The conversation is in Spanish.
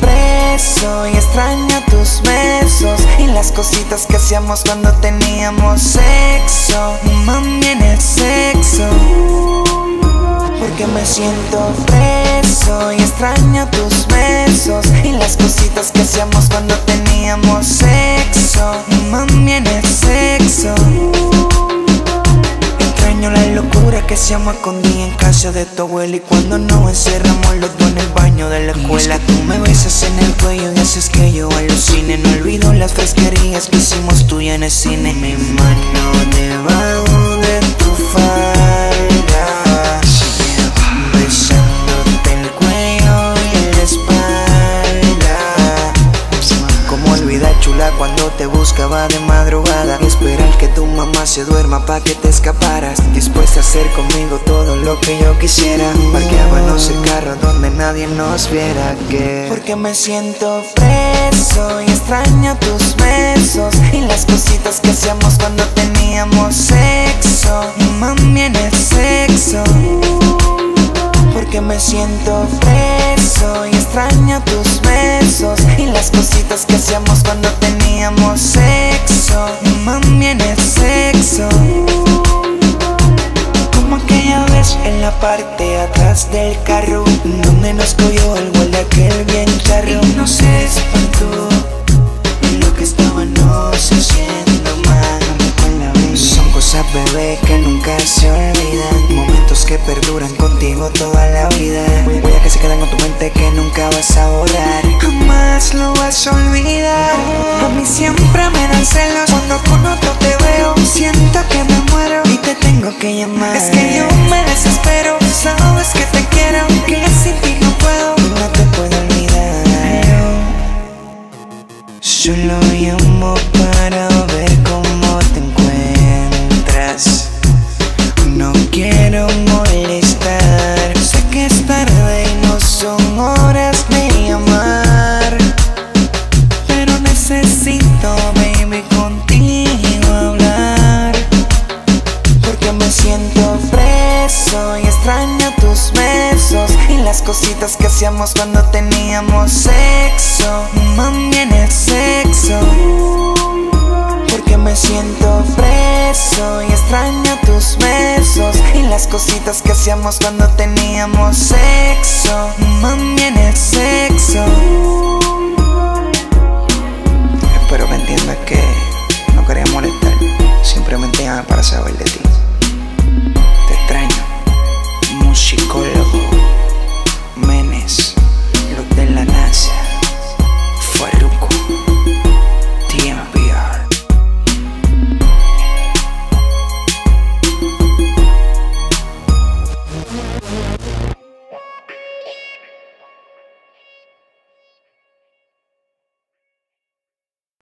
preso y extraño tus besos y las cositas que hacíamos cuando teníamos sexo. Mami en el sexo. Porque me siento preso y extraño tus besos y las cositas que hacíamos cuando teníamos sexo. Mami en el sexo. Extraño la locura que hacíamos escondida en casa de tu abuela y cuando nos encerramos los dos en el baño de la escuela. Tú me besas en el cuello y haces que yo alucine. No olvido las fresquerías que hicimos tú y en el cine. Mi mano debajo cuando te buscaba de madrugada. Esperar que tu mamá se duerma pa' que te escaparas. Dispuesta a hacer conmigo todo lo que yo quisiera. Parqueábamos el carro donde nadie nos viera. Que Porque me siento preso y extraño tus besos. Y las cositas que hacíamos cuando teníamos sexo. Mami en el sexo. Porque me siento preso y extraño tus besos cositas que hacíamos cuando teníamos sexo. Mami en el sexo. Como aquella vez en la parte atrás del carro donde nos cogió el de aquel bien charro. Y no se espantó lo que estábamos haciendo mal. Son cosas, bebé, que nunca se olvidan. Momentos que perduran contigo toda la vida. Que se quedan con tu mente que nunca vas a borrar. Jamás lo vas a olvidar. A mí siempre me dan celos cuando con otro te veo. Siento que me muero y te tengo que llamar. Es que yo me desespero. Sabes que te quiero, que sin ti no puedo. Y no te puedo olvidar. Solo llamo para horas de llamar. Pero necesito, baby, contigo hablar. Porque me siento preso y extraño tus besos y las cositas que hacíamos cuando teníamos tus besos y las cositas que hacíamos cuando teníamos sexo. Mami en el sexo.